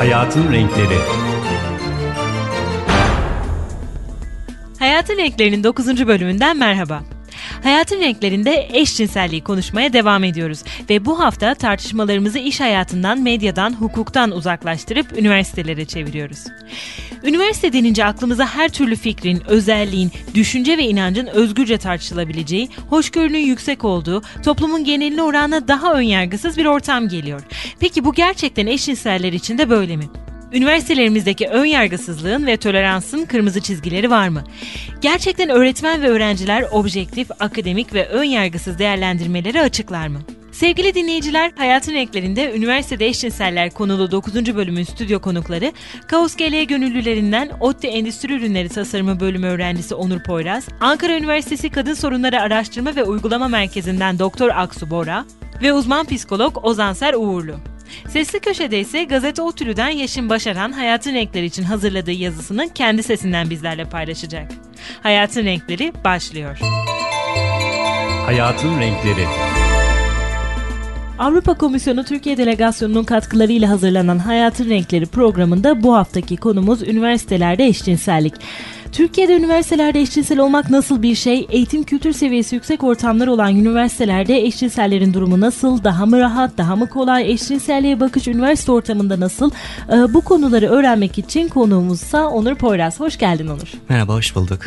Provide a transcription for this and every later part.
Hayatın Renkleri Hayatın Renklerinin 9. bölümünden merhaba. Hayatın renklerinde eşcinselliği konuşmaya devam ediyoruz ve bu hafta tartışmalarımızı iş hayatından, medyadan, hukuktan uzaklaştırıp üniversitelere çeviriyoruz. Üniversite denince aklımıza her türlü fikrin, özelliğin, düşünce ve inancın özgürce tartışılabileceği, hoşgörünün yüksek olduğu, toplumun geneline oranla daha önyargısız bir ortam geliyor. Peki bu gerçekten eşcinseller için de böyle mi? Üniversitelerimizdeki ön yargısızlığın ve toleransın kırmızı çizgileri var mı? Gerçekten öğretmen ve öğrenciler objektif, akademik ve ön yargısız değerlendirmeleri açıklar mı? Sevgili dinleyiciler, Hayatın Renklerinde Üniversitede Eşcinseller konulu 9. bölümün stüdyo konukları, Kaos GL gönüllülerinden ODTÜ Endüstri Ürünleri Tasarımı bölümü öğrencisi Onur Poyraz, Ankara Üniversitesi Kadın Sorunları Araştırma ve Uygulama Merkezi'nden Doktor Aksu Bora ve uzman psikolog Ozanser Uğurlu. Sesli Köşe'de ise Gazete Otülü'den Yeşim Başaran Hayatın Renkleri için hazırladığı yazısını kendi sesinden bizlerle paylaşacak. Hayatın Renkleri başlıyor. Hayatın Renkleri Avrupa Komisyonu Türkiye Delegasyonu'nun katkılarıyla hazırlanan Hayatın Renkleri programında bu haftaki konumuz üniversitelerde eşcinsellik. Türkiye'de üniversitelerde eşcinsel olmak nasıl bir şey? Eğitim kültür seviyesi yüksek ortamlar olan üniversitelerde eşcinsellerin durumu nasıl? Daha mı rahat, daha mı kolay? Eşcinselliğe bakış üniversite ortamında nasıl? Ee, bu konuları öğrenmek için konuğumuzsa Onur Poyraz. Hoş geldin Onur. Merhaba, hoş bulduk.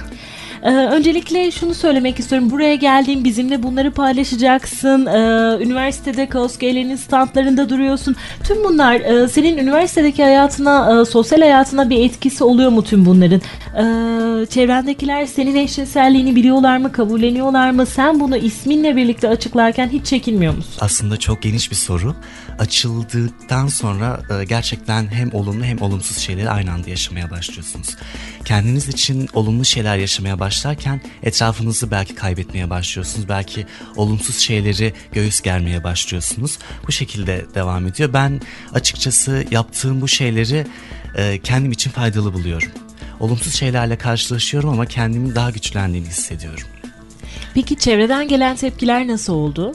Ee, öncelikle şunu söylemek istiyorum. Buraya geldiğin bizimle bunları paylaşacaksın. Ee, üniversitede Kaos G'lerin standlarında duruyorsun. Tüm bunlar e, senin üniversitedeki hayatına, e, sosyal hayatına bir etkisi oluyor mu tüm bunların? Ee, çevrendekiler senin eşcinselliğini biliyorlar mı, kabulleniyorlar mı? Sen bunu isminle birlikte açıklarken hiç çekinmiyor musun? Aslında çok geniş bir soru. Açıldıktan sonra e, gerçekten hem olumlu hem olumsuz şeyleri aynı anda yaşamaya başlıyorsunuz. Kendiniz için olumlu şeyler yaşamaya başlarken etrafınızı belki kaybetmeye başlıyorsunuz. Belki olumsuz şeyleri göğüs germeye başlıyorsunuz. Bu şekilde devam ediyor. Ben açıkçası yaptığım bu şeyleri e, kendim için faydalı buluyorum. Olumsuz şeylerle karşılaşıyorum ama kendimi daha güçlendiğini hissediyorum. Peki çevreden gelen tepkiler nasıl oldu?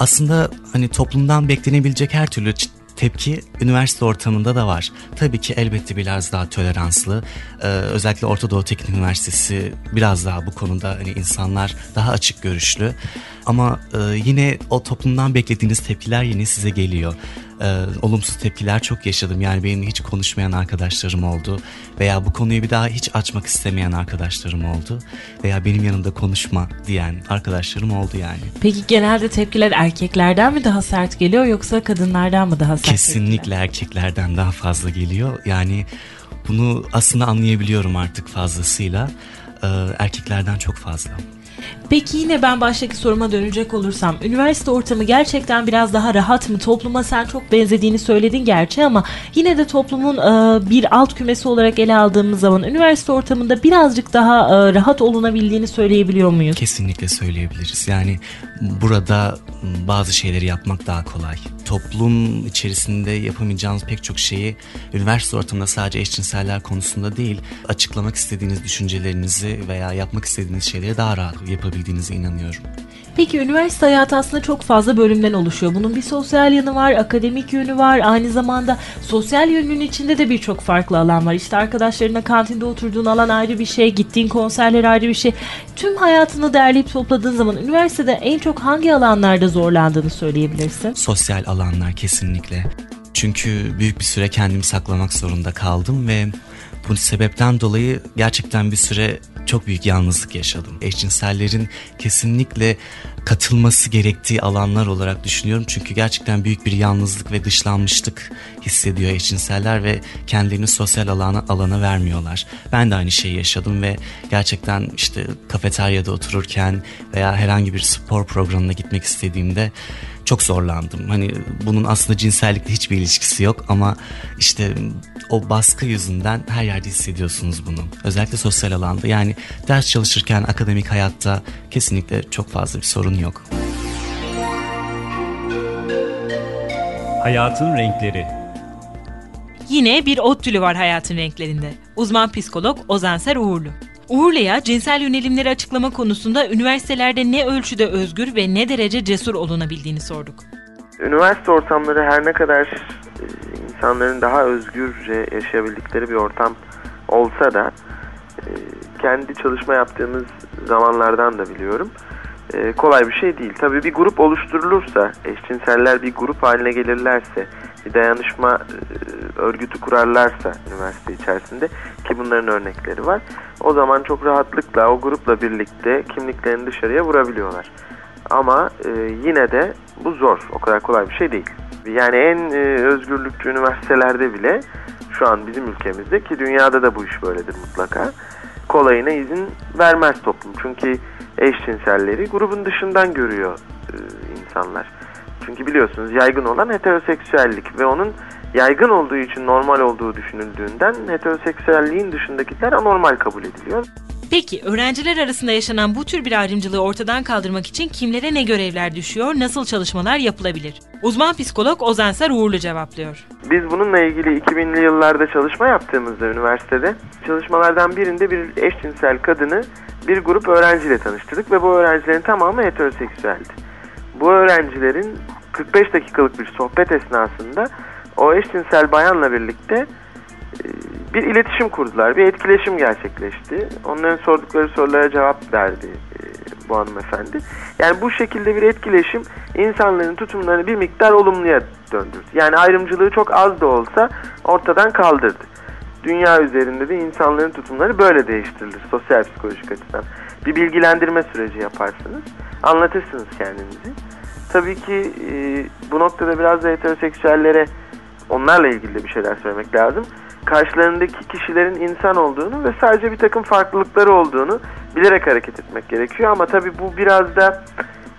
Aslında hani toplumdan beklenebilecek her türlü tepki üniversite ortamında da var. Tabii ki elbette biraz daha toleranslı. Ee, özellikle Orta Doğu Teknik Üniversitesi biraz daha bu konuda hani insanlar daha açık görüşlü. Ama e, yine o toplumdan beklediğiniz tepkiler yine size geliyor e, olumsuz tepkiler çok yaşadım. Yani benim hiç konuşmayan arkadaşlarım oldu veya bu konuyu bir daha hiç açmak istemeyen arkadaşlarım oldu veya benim yanımda konuşma diyen arkadaşlarım oldu yani. Peki genelde tepkiler erkeklerden mi daha sert geliyor yoksa kadınlardan mı daha sert? Kesinlikle tepkiler? erkeklerden daha fazla geliyor. Yani bunu aslında anlayabiliyorum artık fazlasıyla. Ee, erkeklerden çok fazla. Peki yine ben baştaki soruma dönecek olursam üniversite ortamı gerçekten biraz daha rahat mı? Topluma sen çok benzediğini söyledin gerçi ama yine de toplumun e, bir alt kümesi olarak ele aldığımız zaman üniversite ortamında birazcık daha e, rahat olunabildiğini söyleyebiliyor muyuz? Kesinlikle söyleyebiliriz. Yani burada bazı şeyleri yapmak daha kolay. Toplum içerisinde yapamayacağınız pek çok şeyi üniversite ortamında sadece eşcinseller konusunda değil, açıklamak istediğiniz düşüncelerinizi veya yapmak istediğiniz şeyleri daha rahat yapabildiğinize inanıyorum. Peki üniversite hayatı aslında çok fazla bölümden oluşuyor. Bunun bir sosyal yanı var, akademik yönü var. Aynı zamanda sosyal yönünün içinde de birçok farklı alan var. İşte arkadaşlarına kantinde oturduğun alan ayrı bir şey, gittiğin konserler ayrı bir şey. Tüm hayatını derleyip topladığın zaman üniversitede en çok hangi alanlarda zorlandığını söyleyebilirsin? Sosyal alanlar kesinlikle. Çünkü büyük bir süre kendimi saklamak zorunda kaldım ve bu sebepten dolayı gerçekten bir süre çok büyük yalnızlık yaşadım. Eşcinsellerin kesinlikle katılması gerektiği alanlar olarak düşünüyorum. Çünkü gerçekten büyük bir yalnızlık ve dışlanmışlık hissediyor eşcinseller ve kendilerini sosyal alana, alana vermiyorlar. Ben de aynı şeyi yaşadım ve gerçekten işte kafeteryada otururken veya herhangi bir spor programına gitmek istediğimde çok zorlandım. Hani bunun aslında cinsellikle hiçbir ilişkisi yok ama işte o baskı yüzünden her yerde hissediyorsunuz bunu. Özellikle sosyal alanda yani ders çalışırken akademik hayatta kesinlikle çok fazla bir sorun yok. Hayatın Renkleri Yine bir ot tülü var hayatın renklerinde. Uzman psikolog Ozanser Uğurlu. Uğurlu'ya cinsel yönelimleri açıklama konusunda üniversitelerde ne ölçüde özgür ve ne derece cesur olunabildiğini sorduk. Üniversite ortamları her ne kadar insanların daha özgürce yaşayabildikleri bir ortam olsa da e, kendi çalışma yaptığımız zamanlardan da biliyorum. E, kolay bir şey değil. Tabii bir grup oluşturulursa, eşcinseller bir grup haline gelirlerse, bir dayanışma e, örgütü kurarlarsa üniversite içerisinde ki bunların örnekleri var. O zaman çok rahatlıkla o grupla birlikte kimliklerini dışarıya vurabiliyorlar. Ama e, yine de bu zor. O kadar kolay bir şey değil. Yani en e, özgürlükçü üniversitelerde bile şu an bizim ülkemizde ki dünyada da bu iş böyledir mutlaka. Kolayına izin vermez toplum. Çünkü eşcinselleri grubun dışından görüyor e, insanlar. Çünkü biliyorsunuz yaygın olan heteroseksüellik ve onun yaygın olduğu için normal olduğu düşünüldüğünden heteroseksüelliğin dışındakiler anormal kabul ediliyor. Peki öğrenciler arasında yaşanan bu tür bir ayrımcılığı ortadan kaldırmak için kimlere ne görevler düşüyor, nasıl çalışmalar yapılabilir? Uzman psikolog Ozan Sar Uğurlu cevaplıyor. Biz bununla ilgili 2000'li yıllarda çalışma yaptığımızda üniversitede çalışmalardan birinde bir eşcinsel kadını bir grup öğrenciyle tanıştırdık ve bu öğrencilerin tamamı heteroseksüeldi. Bu öğrencilerin 45 dakikalık bir sohbet esnasında o eşcinsel bayanla birlikte e, bir iletişim kurdular, bir etkileşim gerçekleşti. Onların sordukları sorulara cevap verdi e, bu hanımefendi. Yani bu şekilde bir etkileşim insanların tutumlarını bir miktar olumluya döndürdü. Yani ayrımcılığı çok az da olsa ortadan kaldırdı. Dünya üzerinde de insanların tutumları böyle değiştirilir sosyal psikolojik açıdan. Bir bilgilendirme süreci yaparsınız, anlatırsınız kendinizi. Tabii ki e, bu noktada biraz da heteroseksüellere onlarla ilgili de bir şeyler söylemek lazım karşılarındaki kişilerin insan olduğunu ve sadece bir takım farklılıkları olduğunu bilerek hareket etmek gerekiyor. Ama tabii bu biraz da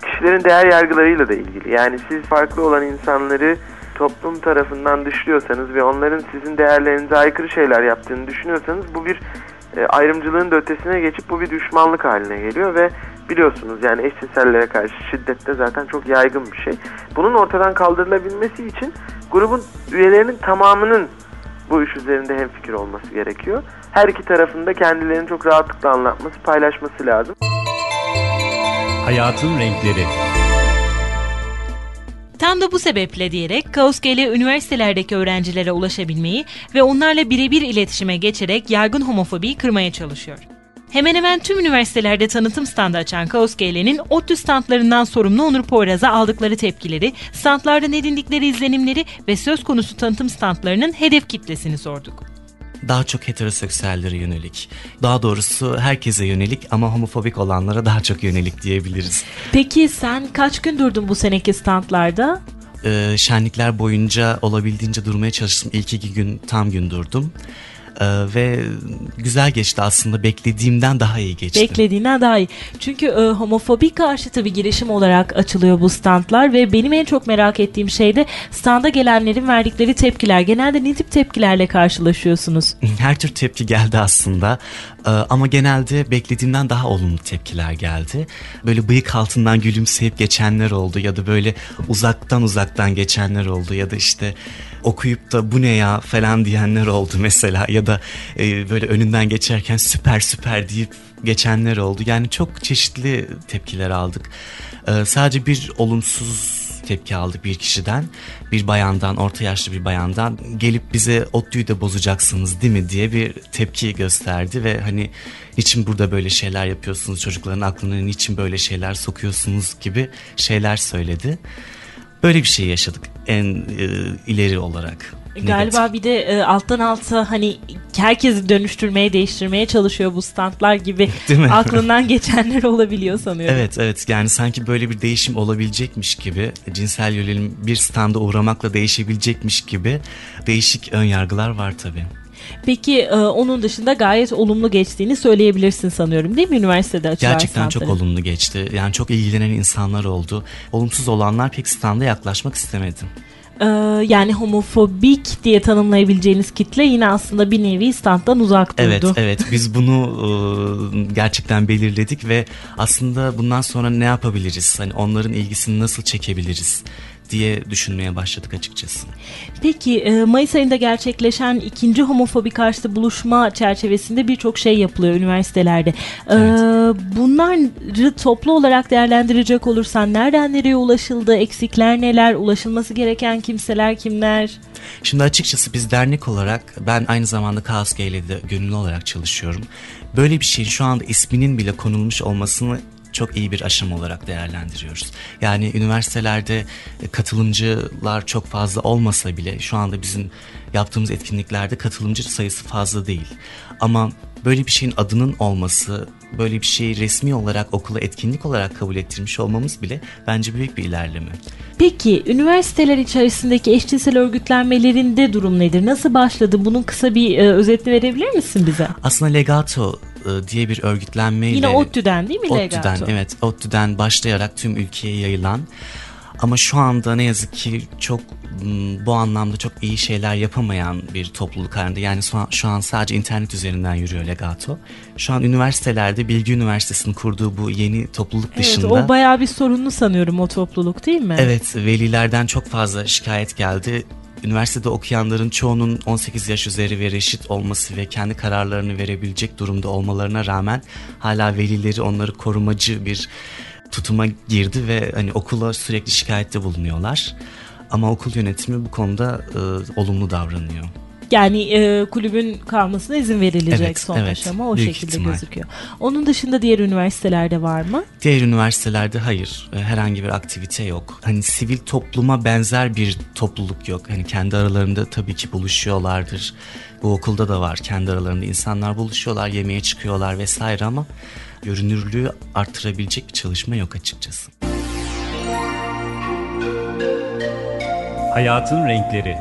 kişilerin değer yargılarıyla da ilgili. Yani siz farklı olan insanları toplum tarafından dışlıyorsanız ve onların sizin değerlerinize aykırı şeyler yaptığını düşünüyorsanız bu bir e, ayrımcılığın da ötesine geçip bu bir düşmanlık haline geliyor ve biliyorsunuz yani eşcinsellere karşı şiddette zaten çok yaygın bir şey. Bunun ortadan kaldırılabilmesi için grubun üyelerinin tamamının bu iş üzerinde hem fikir olması gerekiyor. Her iki tarafında kendilerini çok rahatlıkla anlatması, paylaşması lazım. Hayatın renkleri Tam da bu sebeple diyerek Kauskeli üniversitelerdeki öğrencilere ulaşabilmeyi ve onlarla birebir iletişime geçerek yaygın homofobiyi kırmaya çalışıyor. Hemen hemen tüm üniversitelerde tanıtım standı açan Kaos GL'nin ODTÜ standlarından sorumlu Onur Poyraz'a aldıkları tepkileri, standlardan edindikleri izlenimleri ve söz konusu tanıtım standlarının hedef kitlesini sorduk daha çok heteroseksüellere yönelik. Daha doğrusu herkese yönelik ama homofobik olanlara daha çok yönelik diyebiliriz. Peki sen kaç gün durdun bu seneki standlarda? Ee, şenlikler boyunca olabildiğince durmaya çalıştım. İlk iki gün tam gün durdum. Ee, ve güzel geçti aslında beklediğimden daha iyi geçti. Beklediğinden daha iyi. Çünkü e, homofobi karşıtı bir girişim olarak açılıyor bu standlar ve benim en çok merak ettiğim şey de standa gelenlerin verdikleri tepkiler. Genelde ne tip tepkilerle karşılaşıyorsunuz? Her tür tepki geldi aslında ee, ama genelde beklediğimden daha olumlu tepkiler geldi. Böyle bıyık altından gülümseyip geçenler oldu ya da böyle uzaktan uzaktan geçenler oldu ya da işte okuyup da bu ne ya falan diyenler oldu mesela ya da e, böyle önünden geçerken süper süper deyip geçenler oldu. Yani çok çeşitli tepkiler aldık. E, sadece bir olumsuz tepki aldık bir kişiden. Bir bayandan, orta yaşlı bir bayandan gelip bize ODTÜ'yü de bozacaksınız değil mi diye bir tepki gösterdi ve hani niçin burada böyle şeyler yapıyorsunuz çocukların aklına niçin böyle şeyler sokuyorsunuz gibi şeyler söyledi. Böyle bir şey yaşadık en e, ileri olarak. Galiba bir de e, alttan alta hani herkesi dönüştürmeye, değiştirmeye çalışıyor bu standlar gibi aklından geçenler olabiliyor sanıyorum. Evet, evet. Yani sanki böyle bir değişim olabilecekmiş gibi, cinsel yönelim bir standa uğramakla değişebilecekmiş gibi değişik ön yargılar var tabii. Peki e, onun dışında gayet olumlu geçtiğini söyleyebilirsin sanıyorum değil mi üniversitede açılan Gerçekten standları? çok olumlu geçti. Yani çok ilgilenen insanlar oldu. Olumsuz olanlar pek standa yaklaşmak istemedi e, yani homofobik diye tanımlayabileceğiniz kitle yine aslında bir nevi standdan uzak durdu. Evet evet biz bunu e, gerçekten belirledik ve aslında bundan sonra ne yapabiliriz? Hani onların ilgisini nasıl çekebiliriz? Diye düşünmeye başladık açıkçası. Peki e, Mayıs ayında gerçekleşen ikinci homofobi karşıtı buluşma çerçevesinde birçok şey yapılıyor üniversitelerde. E, evet. Bunları toplu olarak değerlendirecek olursan nereden nereye ulaşıldı, eksikler neler, ulaşılması gereken kimseler kimler? Şimdi açıkçası biz dernek olarak ben aynı zamanda Kaos Gay'le de gönüllü olarak çalışıyorum. Böyle bir şeyin şu anda isminin bile konulmuş olmasını çok iyi bir aşama olarak değerlendiriyoruz. Yani üniversitelerde katılımcılar çok fazla olmasa bile şu anda bizim yaptığımız etkinliklerde katılımcı sayısı fazla değil. Ama böyle bir şeyin adının olması, böyle bir şeyi resmi olarak okula etkinlik olarak kabul ettirmiş olmamız bile bence büyük bir ilerleme. Peki üniversiteler içerisindeki eşcinsel örgütlenmelerinde durum nedir? Nasıl başladı? Bunun kısa bir e, özetini verebilir misin bize? Aslında Legato e, diye bir örgütlenmeyle... Yine ODTÜ'den değil mi ODTÜ'den, Legato? evet. ODTÜ'den başlayarak tüm ülkeye yayılan ama şu anda ne yazık ki çok bu anlamda çok iyi şeyler yapamayan bir topluluk halinde. Yani şu an, şu an sadece internet üzerinden yürüyor Legato. Şu an üniversitelerde Bilgi Üniversitesi'nin kurduğu bu yeni topluluk dışında... Evet o bayağı bir sorunlu sanıyorum o topluluk değil mi? Evet velilerden çok fazla şikayet geldi üniversitede okuyanların çoğunun 18 yaş üzeri ve reşit olması ve kendi kararlarını verebilecek durumda olmalarına rağmen hala velileri onları korumacı bir tutuma girdi ve hani okula sürekli şikayette bulunuyorlar. Ama okul yönetimi bu konuda e, olumlu davranıyor. Yani e, kulübün kalmasına izin verilecek evet, son evet, aşama o şekilde ihtimal. gözüküyor. Onun dışında diğer üniversitelerde var mı? Diğer üniversitelerde hayır. E, herhangi bir aktivite yok. Hani sivil topluma benzer bir topluluk yok. Hani kendi aralarında tabii ki buluşuyorlardır. Bu okulda da var. Kendi aralarında insanlar buluşuyorlar, yemeğe çıkıyorlar vesaire ama görünürlüğü artırabilecek bir çalışma yok açıkçası. Hayatın Renkleri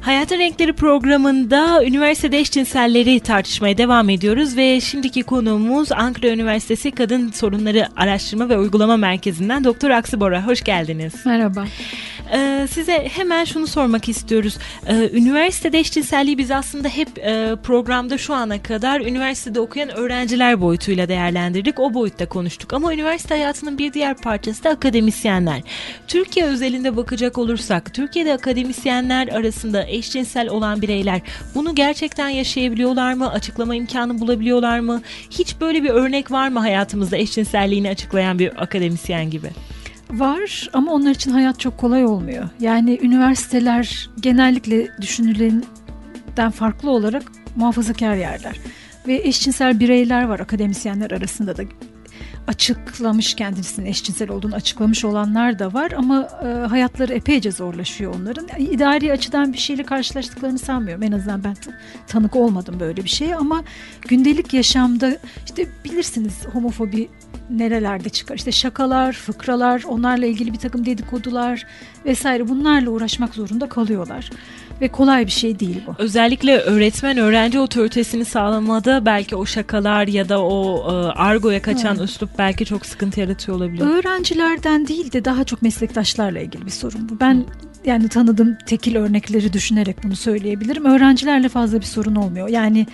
Hayatın Renkleri programında üniversitede eşcinselleri tartışmaya devam ediyoruz ve şimdiki konuğumuz Ankara Üniversitesi Kadın Sorunları Araştırma ve Uygulama Merkezi'nden Doktor Aksi Bora. Hoş geldiniz. Merhaba. Ee, size hemen şunu sormak istiyoruz. Ee, üniversitede eşcinselliği biz aslında hep e, programda şu ana kadar üniversitede okuyan öğrenciler boyutuyla değerlendirdik. O boyutta konuştuk. Ama üniversite hayatının bir diğer parçası da akademisyenler. Türkiye özelinde bakacak olursak, Türkiye'de akademisyenler arasında eşcinsel olan bireyler bunu gerçekten yaşayabiliyorlar mı? Açıklama imkanı bulabiliyorlar mı? Hiç böyle bir örnek var mı hayatımızda eşcinselliğini açıklayan bir akademisyen gibi? Var ama onlar için hayat çok kolay olmuyor. Yani üniversiteler genellikle düşünülenden farklı olarak muhafazakar yerler. Ve eşcinsel bireyler var akademisyenler arasında da açıklamış kendisinin eşcinsel olduğunu açıklamış olanlar da var ama e, hayatları epeyce zorlaşıyor onların. İdari açıdan bir şeyle karşılaştıklarını sanmıyorum. En azından ben tanık olmadım böyle bir şeye ama gündelik yaşamda işte bilirsiniz homofobi nerelerde çıkar? İşte şakalar, fıkralar, onlarla ilgili bir takım dedikodular vesaire bunlarla uğraşmak zorunda kalıyorlar. Ve kolay bir şey değil bu. Özellikle öğretmen öğrenci otoritesini sağlamada belki o şakalar ya da o e, argoya kaçan evet. üslup belki çok sıkıntı yaratıyor olabilir. Öğrencilerden değil de daha çok meslektaşlarla ilgili bir sorun bu. Ben yani tanıdığım tekil örnekleri düşünerek bunu söyleyebilirim. Öğrencilerle fazla bir sorun olmuyor. Yani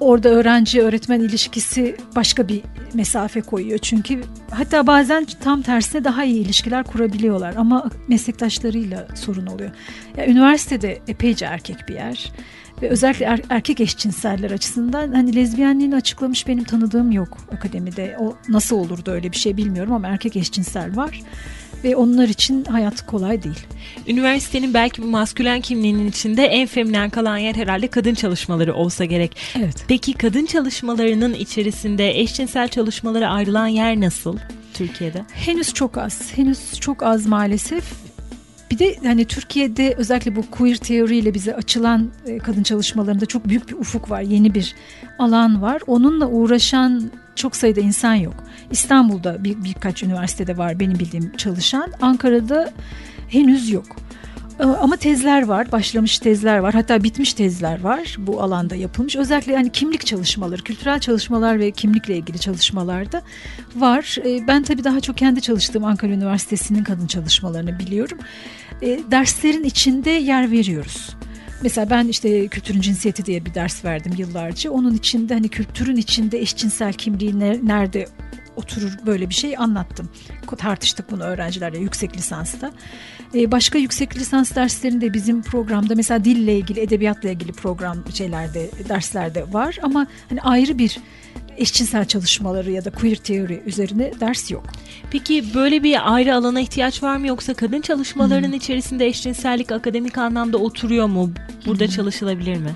orada öğrenci öğretmen ilişkisi başka bir mesafe koyuyor. Çünkü hatta bazen tam tersine daha iyi ilişkiler kurabiliyorlar ama meslektaşlarıyla sorun oluyor. Yani üniversitede epeyce erkek bir yer ve özellikle er, erkek eşcinseller açısından hani lezbiyenliğini açıklamış benim tanıdığım yok akademide. O nasıl olurdu öyle bir şey bilmiyorum ama erkek eşcinsel var ve onlar için hayat kolay değil. Üniversitenin belki bu maskülen kimliğinin içinde en feminen kalan yer herhalde kadın çalışmaları olsa gerek. Evet. Peki kadın çalışmalarının içerisinde eşcinsel çalışmalara ayrılan yer nasıl? Türkiye'de? Henüz çok az. Henüz çok az maalesef. Bir de hani Türkiye'de özellikle bu queer teoriyle bize açılan e, kadın çalışmalarında çok büyük bir ufuk var. Yeni bir alan var. Onunla uğraşan çok sayıda insan yok. İstanbul'da bir, birkaç üniversitede var benim bildiğim çalışan. Ankara'da henüz yok. Ee, ama tezler var, başlamış tezler var, hatta bitmiş tezler var bu alanda yapılmış. Özellikle yani kimlik çalışmaları, kültürel çalışmalar ve kimlikle ilgili çalışmalarda var. Ee, ben tabii daha çok kendi çalıştığım Ankara Üniversitesi'nin kadın çalışmalarını biliyorum. Ee, derslerin içinde yer veriyoruz. Mesela ben işte kültürün cinsiyeti diye bir ders verdim yıllarca. Onun içinde hani kültürün içinde eşcinsel kimliği nerede oturur böyle bir şey anlattım. Tartıştık bunu öğrencilerle yüksek lisansta. Ee, başka yüksek lisans derslerinde bizim programda mesela dille ilgili, edebiyatla ilgili program şeylerde, derslerde var ama hani ayrı bir eşcinsel çalışmaları ya da queer teori üzerine ders yok. Peki böyle bir ayrı alana ihtiyaç var mı yoksa kadın çalışmalarının hmm. içerisinde eşcinsellik akademik anlamda oturuyor mu? Burada hmm. çalışılabilir mi?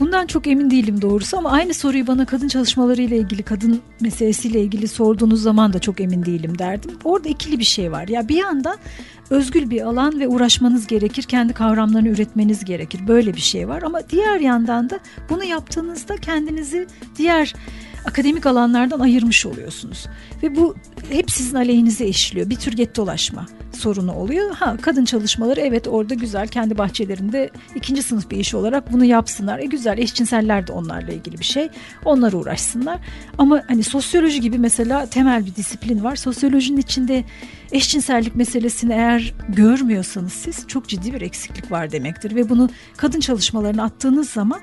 Bundan çok emin değilim doğrusu ama aynı soruyu bana kadın çalışmaları ile ilgili, kadın meselesiyle ilgili sorduğunuz zaman da çok emin değilim derdim. Orada ikili bir şey var. Ya bir yandan özgül bir alan ve uğraşmanız gerekir, kendi kavramlarını üretmeniz gerekir. Böyle bir şey var ama diğer yandan da bunu yaptığınızda kendinizi diğer akademik alanlardan ayırmış oluyorsunuz. Ve bu hep sizin aleyhinize işliyor. Bir tür get dolaşma sorunu oluyor. Ha kadın çalışmaları evet orada güzel kendi bahçelerinde ikinci sınıf bir iş olarak bunu yapsınlar. E güzel eşcinseller de onlarla ilgili bir şey. Onlar uğraşsınlar. Ama hani sosyoloji gibi mesela temel bir disiplin var. Sosyolojinin içinde eşcinsellik meselesini eğer görmüyorsanız siz çok ciddi bir eksiklik var demektir. Ve bunu kadın çalışmalarına attığınız zaman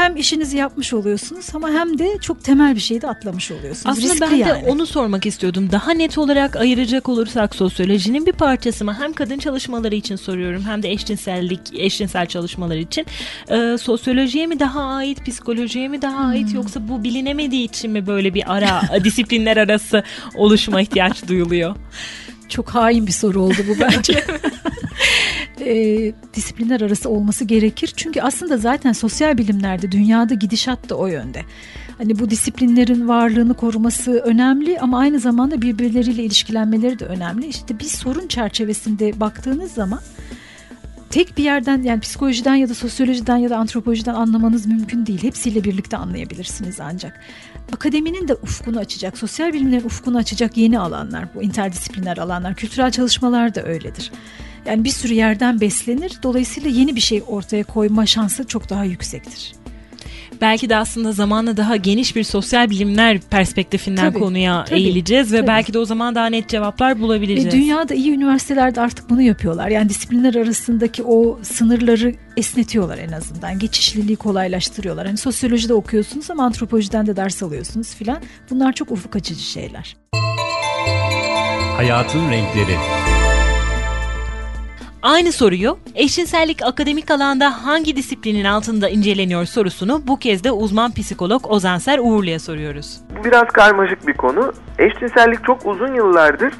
hem işinizi yapmış oluyorsunuz ama hem de çok temel bir şeyi de atlamış oluyorsunuz. Aslında Riskli ben yani. de onu sormak istiyordum. Daha net olarak ayıracak olursak sosyolojinin bir parçası mı? Hem kadın çalışmaları için soruyorum hem de eşcinsellik, eşcinsel çalışmalar için. Ee, sosyolojiye mi daha ait, psikolojiye mi daha ait hmm. yoksa bu bilinemediği için mi böyle bir ara disiplinler arası oluşma ihtiyaç duyuluyor? Çok hain bir soru oldu bu bence. e, disiplinler arası olması gerekir. Çünkü aslında zaten sosyal bilimlerde dünyada gidişat da o yönde. Hani bu disiplinlerin varlığını koruması önemli ama aynı zamanda birbirleriyle ilişkilenmeleri de önemli. İşte bir sorun çerçevesinde baktığınız zaman tek bir yerden yani psikolojiden ya da sosyolojiden ya da antropolojiden anlamanız mümkün değil. Hepsiyle birlikte anlayabilirsiniz ancak. Akademinin de ufkunu açacak, sosyal bilimlerin ufkunu açacak yeni alanlar bu interdisipliner alanlar. Kültürel çalışmalar da öyledir. Yani bir sürü yerden beslenir. Dolayısıyla yeni bir şey ortaya koyma şansı çok daha yüksektir belki de aslında zamanla daha geniş bir sosyal bilimler perspektifinden tabii, konuya tabii, eğileceğiz ve tabii. belki de o zaman daha net cevaplar bulabileceğiz. E, dünyada iyi üniversitelerde artık bunu yapıyorlar. Yani disiplinler arasındaki o sınırları esnetiyorlar en azından. Geçişliliği kolaylaştırıyorlar. Hani sosyolojide okuyorsunuz ama antropolojiden de ders alıyorsunuz filan. Bunlar çok ufuk açıcı şeyler. Hayatın renkleri Aynı soruyu eşcinsellik akademik alanda hangi disiplinin altında inceleniyor sorusunu bu kez de uzman psikolog Ozanser Uğurlu'ya soruyoruz. Biraz karmaşık bir konu. Eşcinsellik çok uzun yıllardır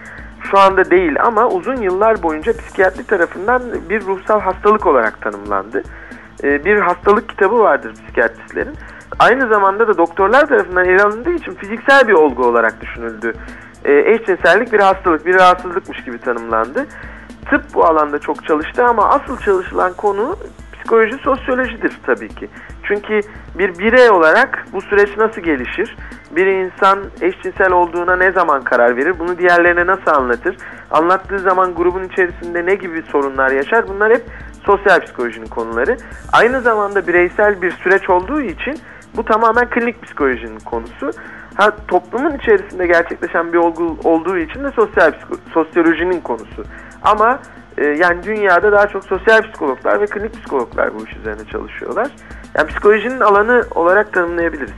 şu anda değil ama uzun yıllar boyunca psikiyatri tarafından bir ruhsal hastalık olarak tanımlandı. Ee, bir hastalık kitabı vardır psikiyatristlerin. Aynı zamanda da doktorlar tarafından ele alındığı için fiziksel bir olgu olarak düşünüldü. Ee, eşcinsellik bir hastalık, bir rahatsızlıkmış gibi tanımlandı tıp bu alanda çok çalıştı ama asıl çalışılan konu psikoloji, sosyolojidir tabii ki. Çünkü bir birey olarak bu süreç nasıl gelişir? Bir insan eşcinsel olduğuna ne zaman karar verir? Bunu diğerlerine nasıl anlatır? Anlattığı zaman grubun içerisinde ne gibi sorunlar yaşar? Bunlar hep sosyal psikolojinin konuları. Aynı zamanda bireysel bir süreç olduğu için bu tamamen klinik psikolojinin konusu. Ha, toplumun içerisinde gerçekleşen bir olgu olduğu için de sosyal sosyolojinin konusu. Ama e, yani dünyada daha çok sosyal psikologlar ve klinik psikologlar bu iş üzerine çalışıyorlar. Yani psikolojinin alanı olarak tanımlayabiliriz.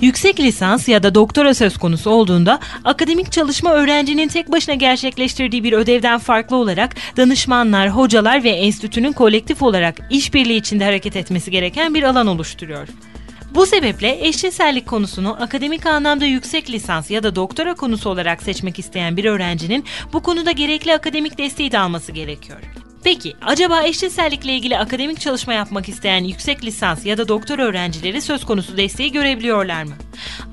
Yüksek lisans ya da doktora söz konusu olduğunda akademik çalışma öğrencinin tek başına gerçekleştirdiği bir ödevden farklı olarak danışmanlar, hocalar ve enstitünün kolektif olarak işbirliği içinde hareket etmesi gereken bir alan oluşturuyor. Bu sebeple eşcinsellik konusunu akademik anlamda yüksek lisans ya da doktora konusu olarak seçmek isteyen bir öğrencinin bu konuda gerekli akademik desteği de alması gerekiyor. Peki acaba eşcinsellikle ilgili akademik çalışma yapmak isteyen yüksek lisans ya da doktor öğrencileri söz konusu desteği görebiliyorlar mı?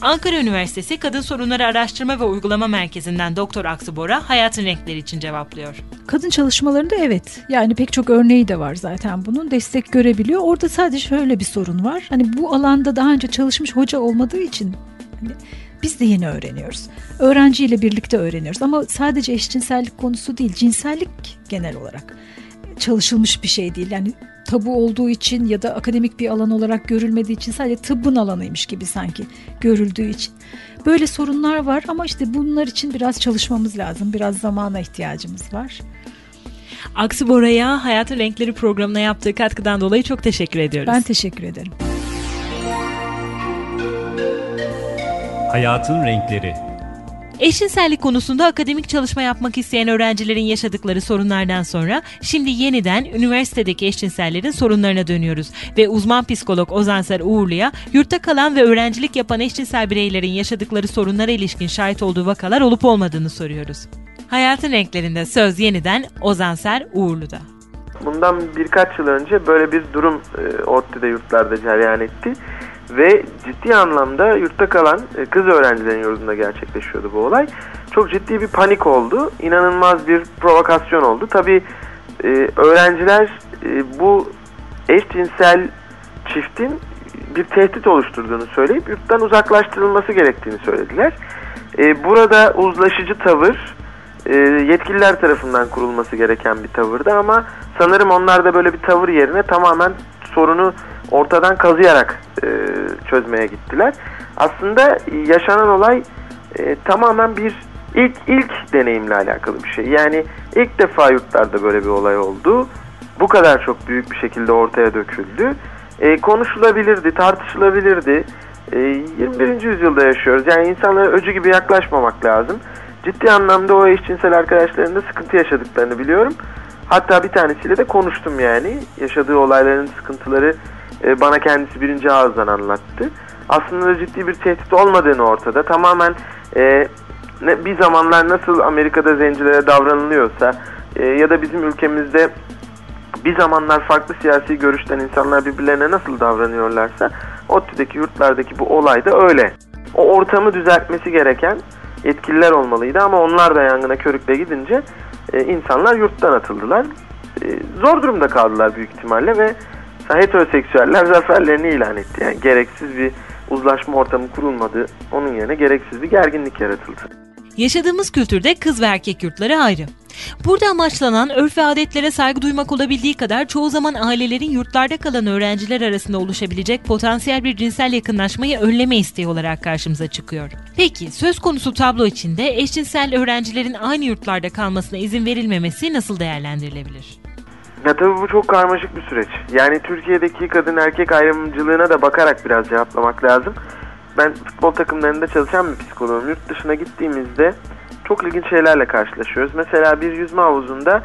Ankara Üniversitesi Kadın Sorunları Araştırma ve Uygulama Merkezi'nden Doktor Aksı Bora hayatın renkleri için cevaplıyor. Kadın çalışmalarında evet yani pek çok örneği de var zaten bunun destek görebiliyor. Orada sadece şöyle bir sorun var. Hani bu alanda daha önce çalışmış hoca olmadığı için hani biz de yeni öğreniyoruz. Öğrenciyle birlikte öğreniyoruz ama sadece eşcinsellik konusu değil cinsellik genel olarak çalışılmış bir şey değil. Yani tabu olduğu için ya da akademik bir alan olarak görülmediği için sadece tıbbın alanıymış gibi sanki görüldüğü için. Böyle sorunlar var ama işte bunlar için biraz çalışmamız lazım. Biraz zamana ihtiyacımız var. Aksi Bora'ya Hayatın Renkleri programına yaptığı katkıdan dolayı çok teşekkür ediyoruz. Ben teşekkür ederim. Hayatın Renkleri Eşcinsellik konusunda akademik çalışma yapmak isteyen öğrencilerin yaşadıkları sorunlardan sonra şimdi yeniden üniversitedeki eşcinsellerin sorunlarına dönüyoruz ve uzman psikolog Ozanser Uğurlu'ya yurtta kalan ve öğrencilik yapan eşcinsel bireylerin yaşadıkları sorunlara ilişkin şahit olduğu vakalar olup olmadığını soruyoruz. Hayatın renklerinde söz yeniden Ozanser Uğurlu'da. Bundan birkaç yıl önce böyle bir durum e, ODTÜ'de yurtlarda cereyan etti. Ve ciddi anlamda yurtta kalan e, kız öğrencilerin yurdunda gerçekleşiyordu bu olay. Çok ciddi bir panik oldu. İnanılmaz bir provokasyon oldu. Tabii e, öğrenciler e, bu eşcinsel çiftin bir tehdit oluşturduğunu söyleyip yurttan uzaklaştırılması gerektiğini söylediler. Burada uzlaşıcı tavır yetkililer tarafından kurulması gereken bir tavırdı ama sanırım onlar da böyle bir tavır yerine tamamen sorunu ortadan kazıyarak e, çözmeye gittiler. Aslında yaşanan olay e, tamamen bir ilk ilk deneyimle alakalı bir şey. Yani ilk defa yurtlarda böyle bir olay oldu. Bu kadar çok büyük bir şekilde ortaya döküldü. E, konuşulabilirdi, tartışılabilirdi. E, 21. yüzyılda yaşıyoruz. Yani insanlara öcü gibi yaklaşmamak lazım. Ciddi anlamda o eşcinsel arkadaşların da sıkıntı yaşadıklarını biliyorum. Hatta bir tanesiyle de konuştum yani. Yaşadığı olayların sıkıntıları e, bana kendisi birinci ağızdan anlattı. Aslında ciddi bir tehdit olmadığını ortada. Tamamen e, ne, bir zamanlar nasıl Amerika'da zencilere davranılıyorsa e, ya da bizim ülkemizde bir zamanlar farklı siyasi görüşten insanlar birbirlerine nasıl davranıyorlarsa ODTÜ'deki yurtlardaki bu olay da öyle. O ortamı düzeltmesi gereken yetkililer olmalıydı ama onlar da yangına körükle gidince e, insanlar yurttan atıldılar. E, zor durumda kaldılar büyük ihtimalle ve heteroseksüeller zaferlerini ilan etti. Yani gereksiz bir uzlaşma ortamı kurulmadı. Onun yerine gereksiz bir gerginlik yaratıldı. Yaşadığımız kültürde kız ve erkek yurtları ayrı. Burada amaçlanan örf ve adetlere saygı duymak olabildiği kadar çoğu zaman ailelerin yurtlarda kalan öğrenciler arasında oluşabilecek potansiyel bir cinsel yakınlaşmayı önleme isteği olarak karşımıza çıkıyor. Peki söz konusu tablo içinde eşcinsel öğrencilerin aynı yurtlarda kalmasına izin verilmemesi nasıl değerlendirilebilir? Ya tabii bu çok karmaşık bir süreç. Yani Türkiye'deki kadın erkek ayrımcılığına da bakarak biraz cevaplamak lazım. Ben futbol takımlarında çalışan bir psikoloğum. Yurt dışına gittiğimizde çok ilginç şeylerle karşılaşıyoruz. Mesela bir yüzme havuzunda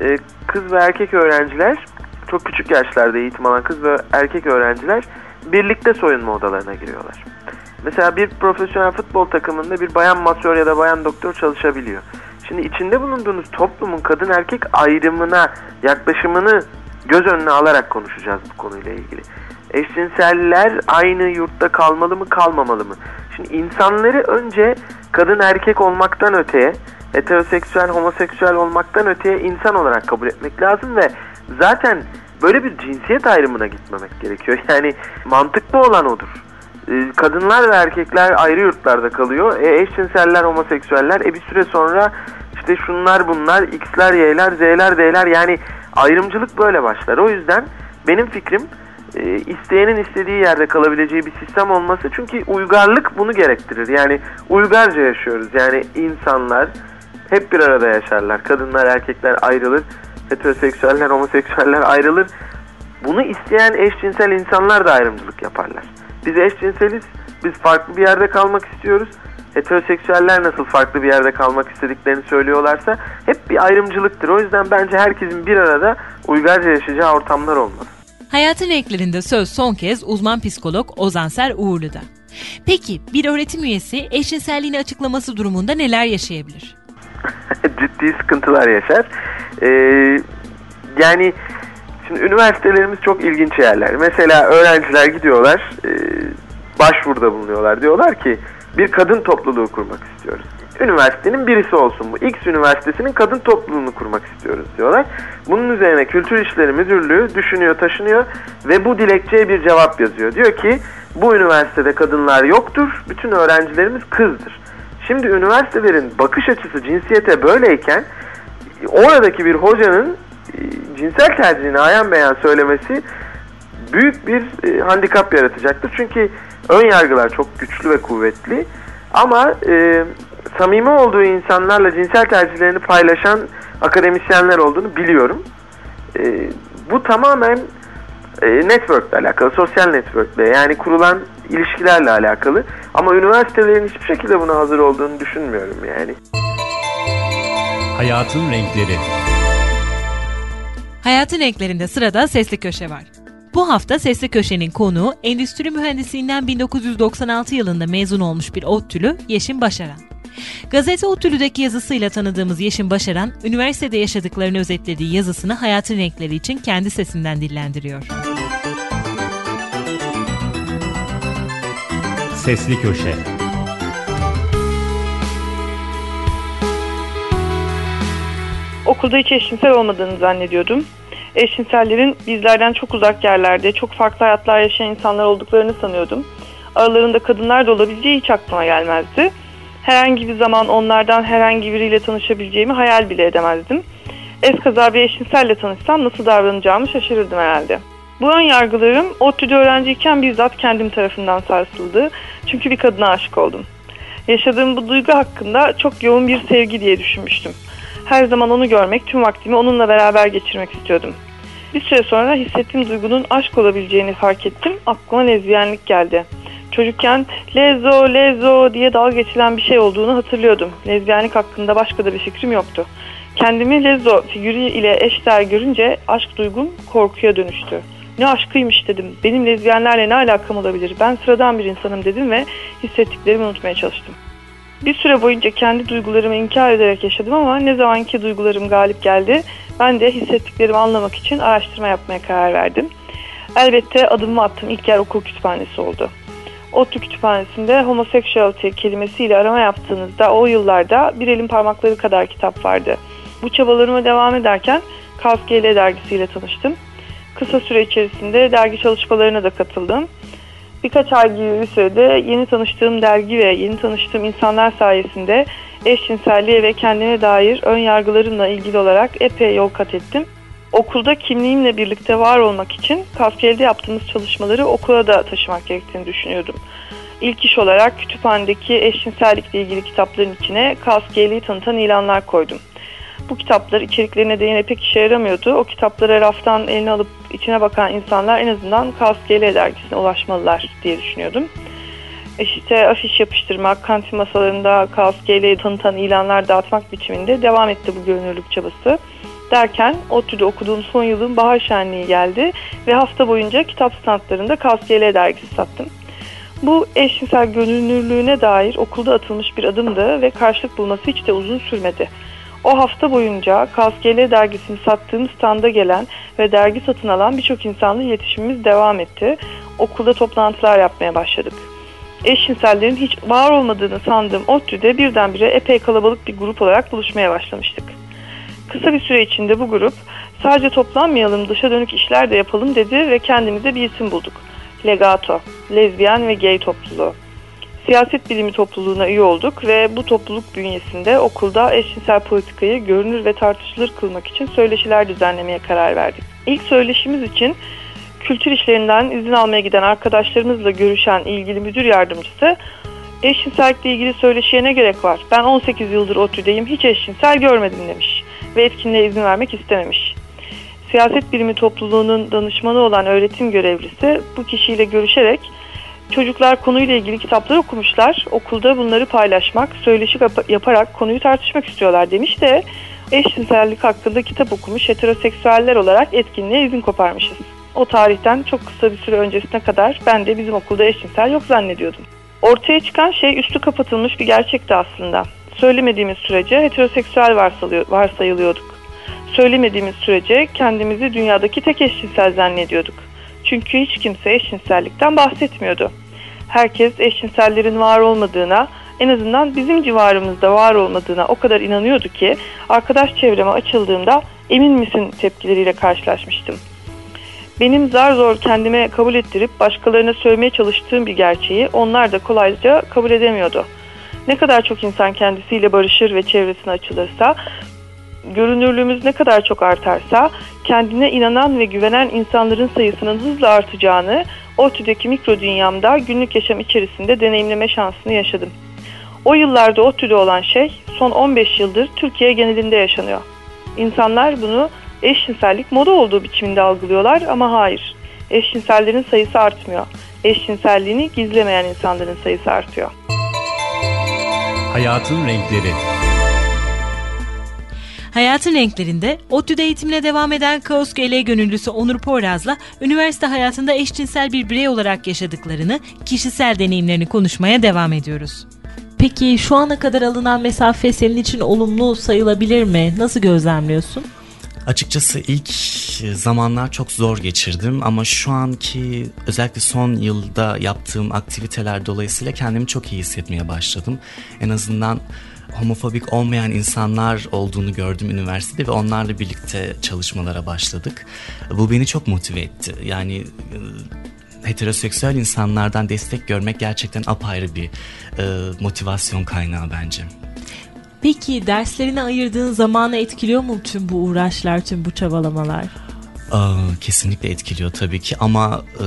e, kız ve erkek öğrenciler, çok küçük yaşlarda eğitim alan kız ve erkek öğrenciler birlikte soyunma odalarına giriyorlar. Mesela bir profesyonel futbol takımında bir bayan masör ya da bayan doktor çalışabiliyor. Şimdi içinde bulunduğunuz toplumun kadın erkek ayrımına yaklaşımını göz önüne alarak konuşacağız bu konuyla ilgili. Eşcinseller aynı yurtta kalmalı mı kalmamalı mı? Şimdi insanları önce kadın erkek olmaktan öteye, heteroseksüel homoseksüel olmaktan öteye insan olarak kabul etmek lazım ve zaten böyle bir cinsiyet ayrımına gitmemek gerekiyor. Yani mantıklı olan odur. Ee, kadınlar ve erkekler ayrı yurtlarda kalıyor. E, eşcinseller, homoseksüeller e bir süre sonra işte şunlar bunlar, x'ler, y'ler, z'ler, d'ler yani ayrımcılık böyle başlar. O yüzden benim fikrim e, isteyenin istediği yerde kalabileceği bir sistem olması çünkü uygarlık bunu gerektirir. Yani uygarca yaşıyoruz. Yani insanlar hep bir arada yaşarlar. Kadınlar, erkekler ayrılır. Heteroseksüeller, homoseksüeller ayrılır. Bunu isteyen eşcinsel insanlar da ayrımcılık yaparlar. Biz eşcinseliz, biz farklı bir yerde kalmak istiyoruz. Heteroseksüeller nasıl farklı bir yerde kalmak istediklerini söylüyorlarsa hep bir ayrımcılıktır. O yüzden bence herkesin bir arada uygarca yaşayacağı ortamlar olmalı. Hayatın renklerinde söz son kez uzman psikolog Ozanser Uğurlu'da. Peki bir öğretim üyesi eşcinselliğini açıklaması durumunda neler yaşayabilir? Ciddi sıkıntılar yaşar. Ee, yani şimdi üniversitelerimiz çok ilginç yerler. Mesela öğrenciler gidiyorlar, e, başvuruda bulunuyorlar. Diyorlar ki bir kadın topluluğu kurmak istiyoruz. Üniversitenin birisi olsun bu. X üniversitesinin kadın topluluğunu kurmak istiyoruz diyorlar. Bunun üzerine Kültür İşleri Müdürlüğü düşünüyor, taşınıyor ve bu dilekçeye bir cevap yazıyor. Diyor ki bu üniversitede kadınlar yoktur, bütün öğrencilerimiz kızdır. Şimdi üniversitelerin bakış açısı cinsiyete böyleyken oradaki bir hocanın e, cinsel tercihini ayan beyan söylemesi büyük bir e, handikap yaratacaktır. Çünkü ön yargılar çok güçlü ve kuvvetli. Ama e, samimi olduğu insanlarla cinsel tercihlerini paylaşan akademisyenler olduğunu biliyorum. E, bu tamamen e, networkle alakalı, sosyal networkle yani kurulan ilişkilerle alakalı. Ama üniversitelerin hiçbir şekilde buna hazır olduğunu düşünmüyorum yani. Hayatın Renkleri Hayatın renklerinde sırada Sesli Köşe var. Bu hafta Sesli Köşe'nin konuğu endüstri mühendisliğinden 1996 yılında mezun olmuş bir ODTÜ'lü Yeşim Başaran. Gazete ODTÜ'lüdeki yazısıyla tanıdığımız Yeşim Başaran, üniversitede yaşadıklarını özetlediği yazısını hayatın renkleri için kendi sesinden dillendiriyor. Sesli Köşe Okulda hiç eşcinsel olmadığını zannediyordum. Eşcinsellerin bizlerden çok uzak yerlerde, çok farklı hayatlar yaşayan insanlar olduklarını sanıyordum. Aralarında kadınlar da olabileceği hiç aklıma gelmezdi. Herhangi bir zaman onlardan herhangi biriyle tanışabileceğimi hayal bile edemezdim. Eskaza bir eşcinselle tanışsam nasıl davranacağımı şaşırırdım herhalde. Bu ön yargılarım ODTÜ'de öğrenciyken bizzat kendim tarafından sarsıldı. Çünkü bir kadına aşık oldum. Yaşadığım bu duygu hakkında çok yoğun bir sevgi diye düşünmüştüm. Her zaman onu görmek, tüm vaktimi onunla beraber geçirmek istiyordum. Bir süre sonra hissettiğim duygunun aşk olabileceğini fark ettim. Aklıma lezbiyenlik geldi. Çocukken lezo lezo diye dalga geçilen bir şey olduğunu hatırlıyordum. Lezbiyenlik hakkında başka da bir fikrim yoktu. Kendimi lezo figürü ile eşdeğer görünce aşk duygum korkuya dönüştü. Ne aşkıymış dedim. Benim lezbiyenlerle ne alakam olabilir? Ben sıradan bir insanım dedim ve hissettiklerimi unutmaya çalıştım. Bir süre boyunca kendi duygularımı inkar ederek yaşadım ama ne zamanki duygularım galip geldi ben de hissettiklerimi anlamak için araştırma yapmaya karar verdim. Elbette adımımı attığım ilk yer okul kütüphanesi oldu. ODTÜ kütüphanesinde homosexuality kelimesiyle arama yaptığınızda o yıllarda bir elin parmakları kadar kitap vardı. Bu çabalarıma devam ederken KSGL dergisiyle tanıştım. Kısa süre içerisinde dergi çalışmalarına da katıldım. Birkaç ay gibi bir sürede yeni tanıştığım dergi ve yeni tanıştığım insanlar sayesinde eşcinselliğe ve kendine dair ön yargılarımla ilgili olarak epey yol kat ettim. Okulda kimliğimle birlikte var olmak için Kaskeli'de yaptığımız çalışmaları okula da taşımak gerektiğini düşünüyordum. İlk iş olarak kütüphanedeki eşcinsellikle ilgili kitapların içine Kaskeli'yi tanıtan ilanlar koydum. Bu kitaplar içeriklerine değine pek işe yaramıyordu. O kitapları raftan eline alıp içine bakan insanlar en azından KSGL dergisine ulaşmalılar diye düşünüyordum. İşte afiş yapıştırmak, kantin masalarında KSGL'yi tanıtan ilanlar dağıtmak biçiminde devam etti bu görünürlük çabası. Derken ODTÜ'de okuduğum son yılın bahar şenliği geldi ve hafta boyunca kitap standlarında KSGL dergisi sattım. Bu eşcinsel görünürlüğüne dair okulda atılmış bir adımdı ve karşılık bulması hiç de uzun sürmedi. O hafta boyunca KSGL dergisini sattığım standa gelen ve dergi satın alan birçok insanla iletişimimiz devam etti. Okulda toplantılar yapmaya başladık. Eşcinsellerin hiç var olmadığını sandığım ODTÜ'de birdenbire epey kalabalık bir grup olarak buluşmaya başlamıştık. Kısa bir süre içinde bu grup sadece toplanmayalım dışa dönük işler de yapalım dedi ve kendimize bir isim bulduk. Legato, lezbiyen ve gay topluluğu siyaset bilimi topluluğuna üye olduk ve bu topluluk bünyesinde okulda eşcinsel politikayı görünür ve tartışılır kılmak için söyleşiler düzenlemeye karar verdik. İlk söyleşimiz için kültür işlerinden izin almaya giden arkadaşlarımızla görüşen ilgili müdür yardımcısı eşcinsellikle ilgili söyleşiye ne gerek var? Ben 18 yıldır ODTÜ'deyim hiç eşcinsel görmedim demiş ve etkinliğe izin vermek istememiş. Siyaset bilimi topluluğunun danışmanı olan öğretim görevlisi bu kişiyle görüşerek Çocuklar konuyla ilgili kitaplar okumuşlar. Okulda bunları paylaşmak, söyleşi yaparak konuyu tartışmak istiyorlar demiş de eşcinsellik hakkında kitap okumuş heteroseksüeller olarak etkinliğe izin koparmışız. O tarihten çok kısa bir süre öncesine kadar ben de bizim okulda eşcinsel yok zannediyordum. Ortaya çıkan şey üstü kapatılmış bir gerçekti aslında. Söylemediğimiz sürece heteroseksüel varsayılıyorduk. Söylemediğimiz sürece kendimizi dünyadaki tek eşcinsel zannediyorduk. Çünkü hiç kimse eşcinsellikten bahsetmiyordu. Herkes eşcinsellerin var olmadığına, en azından bizim civarımızda var olmadığına o kadar inanıyordu ki arkadaş çevreme açıldığımda emin misin tepkileriyle karşılaşmıştım. Benim zar zor kendime kabul ettirip başkalarına söylemeye çalıştığım bir gerçeği onlar da kolayca kabul edemiyordu. Ne kadar çok insan kendisiyle barışır ve çevresine açılırsa görünürlüğümüz ne kadar çok artarsa kendine inanan ve güvenen insanların sayısının hızla artacağını ODTÜ'deki mikro dünyamda günlük yaşam içerisinde deneyimleme şansını yaşadım. O yıllarda ODTÜ'de olan şey son 15 yıldır Türkiye genelinde yaşanıyor. İnsanlar bunu eşcinsellik moda olduğu biçiminde algılıyorlar ama hayır. eşcinsellerin sayısı artmıyor. Eşcinselliğini gizlemeyen insanların sayısı artıyor. Hayatın renkleri. Hayatın renklerinde ODTÜ'de eğitimine devam eden Kaos GL gönüllüsü Onur Poyraz'la üniversite hayatında eşcinsel bir birey olarak yaşadıklarını, kişisel deneyimlerini konuşmaya devam ediyoruz. Peki şu ana kadar alınan mesafe senin için olumlu sayılabilir mi? Nasıl gözlemliyorsun? Açıkçası ilk zamanlar çok zor geçirdim ama şu anki özellikle son yılda yaptığım aktiviteler dolayısıyla kendimi çok iyi hissetmeye başladım. En azından homofobik olmayan insanlar olduğunu gördüm üniversitede ve onlarla birlikte çalışmalara başladık. Bu beni çok motive etti. Yani e, heteroseksüel insanlardan destek görmek gerçekten apayrı bir e, motivasyon kaynağı bence. Peki derslerine ayırdığın zamanı etkiliyor mu tüm bu uğraşlar, tüm bu çabalamalar? Aa, kesinlikle etkiliyor tabii ki ama e,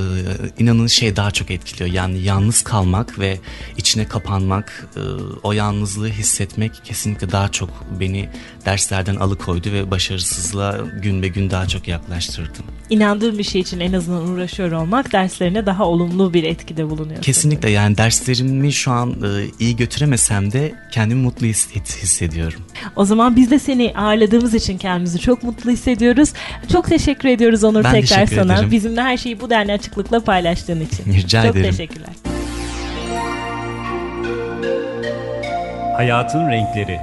inanın şey daha çok etkiliyor. Yani yalnız kalmak ve içine kapanmak, e, o yalnızlığı hissetmek kesinlikle daha çok beni derslerden alıkoydu ve başarısızlığa gün be gün daha çok yaklaştırdı. İnandığım bir şey için en azından uğraşıyor olmak derslerine daha olumlu bir etkide bulunuyor. Kesinlikle yani derslerimi şu an e, iyi götüremesem de kendimi mutlu his- hissediyorum. O zaman biz de seni ağırladığımız için kendimizi çok mutlu hissediyoruz. Çok teşekkür ediyoruz Onur Ben tekrar teşekkür sana. ederim. Bizimle her şeyi bu denli açıklıkla paylaştığın için. Rica çok ederim. teşekkürler. Hayatın renkleri.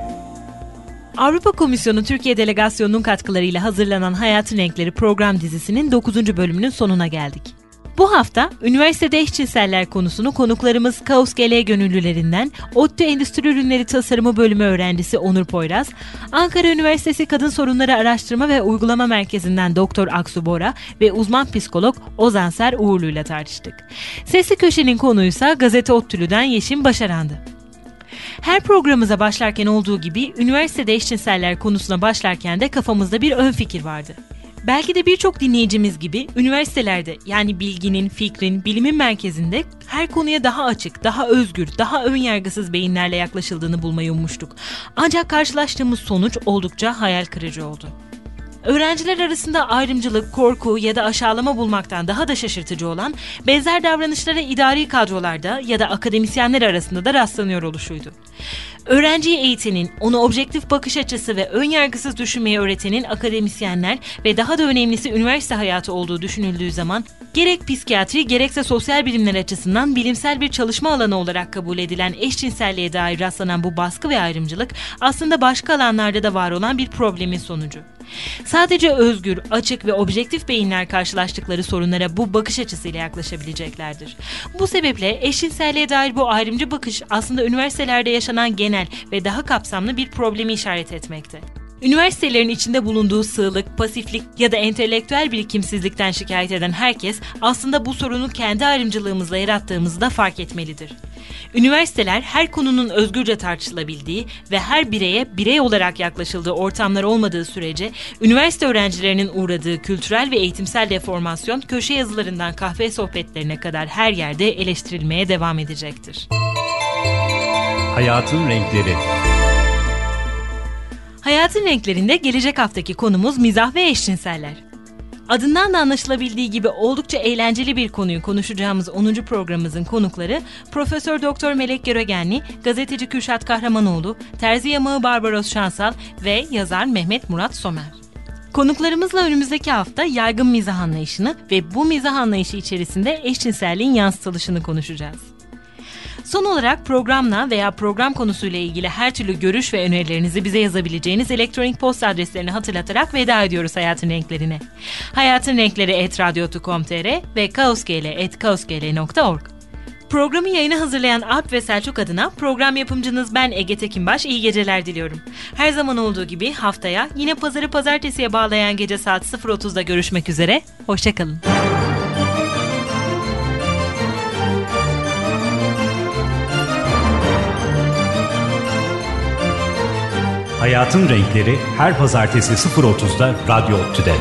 Avrupa Komisyonu Türkiye Delegasyonu'nun katkılarıyla hazırlanan Hayatın Renkleri program dizisinin 9. bölümünün sonuna geldik. Bu hafta üniversitede eşcinseller konusunu konuklarımız Kaos GL gönüllülerinden ODTÜ Endüstri Ürünleri Tasarımı Bölümü öğrencisi Onur Poyraz, Ankara Üniversitesi Kadın Sorunları Araştırma ve Uygulama Merkezi'nden Doktor Aksu Bora ve uzman psikolog Ozan Ser Uğurlu ile tartıştık. Sesli Köşe'nin konuysa Gazete ODTÜ'lüden Yeşim Başaran'dı. Her programımıza başlarken olduğu gibi üniversitede eşcinseller konusuna başlarken de kafamızda bir ön fikir vardı. Belki de birçok dinleyicimiz gibi üniversitelerde yani bilginin, fikrin, bilimin merkezinde her konuya daha açık, daha özgür, daha ön yargısız beyinlerle yaklaşıldığını bulmayı ummuştuk. Ancak karşılaştığımız sonuç oldukça hayal kırıcı oldu. Öğrenciler arasında ayrımcılık, korku ya da aşağılama bulmaktan daha da şaşırtıcı olan benzer davranışlara idari kadrolarda ya da akademisyenler arasında da rastlanıyor oluşuydu. Öğrenciyi eğitenin, onu objektif bakış açısı ve ön yargısız düşünmeyi öğretenin akademisyenler ve daha da önemlisi üniversite hayatı olduğu düşünüldüğü zaman gerek psikiyatri gerekse sosyal bilimler açısından bilimsel bir çalışma alanı olarak kabul edilen eşcinselliğe dair rastlanan bu baskı ve ayrımcılık aslında başka alanlarda da var olan bir problemin sonucu. Sadece özgür, açık ve objektif beyinler karşılaştıkları sorunlara bu bakış açısıyla yaklaşabileceklerdir. Bu sebeple eşcinselliğe dair bu ayrımcı bakış aslında üniversitelerde yaşanan genel ve daha kapsamlı bir problemi işaret etmekte. Üniversitelerin içinde bulunduğu sığlık, pasiflik ya da entelektüel birikimsizlikten şikayet eden herkes aslında bu sorunu kendi ayrımcılığımızla yarattığımızı da fark etmelidir. Üniversiteler her konunun özgürce tartışılabildiği ve her bireye birey olarak yaklaşıldığı ortamlar olmadığı sürece üniversite öğrencilerinin uğradığı kültürel ve eğitimsel deformasyon köşe yazılarından kahve sohbetlerine kadar her yerde eleştirilmeye devam edecektir. Hayatın renkleri. Hayatın renklerinde gelecek haftaki konumuz mizah ve eşcinseller. Adından da anlaşılabildiği gibi oldukça eğlenceli bir konuyu konuşacağımız 10. programımızın konukları Profesör Doktor Melek Göregenli, gazeteci Kürşat Kahramanoğlu, terzi yamağı Barbaros Şansal ve yazar Mehmet Murat Somer. Konuklarımızla önümüzdeki hafta yaygın mizah anlayışını ve bu mizah anlayışı içerisinde eşcinselliğin yansıtılışını konuşacağız. Son olarak programla veya program konusuyla ilgili her türlü görüş ve önerilerinizi bize yazabileceğiniz elektronik posta adreslerini hatırlatarak veda ediyoruz Hayatın Renklerine. Hayatın Renkleri et radyo.com.tr ve kaosgl.org. Programı yayına hazırlayan Alp ve Selçuk adına program yapımcınız ben Ege Tekinbaş iyi geceler diliyorum. Her zaman olduğu gibi haftaya yine pazarı pazartesiye bağlayan gece saat 0.30'da görüşmek üzere. Hoşçakalın. Hayatın renkleri her pazartesi 0.30'da Radyo ODTÜ'de.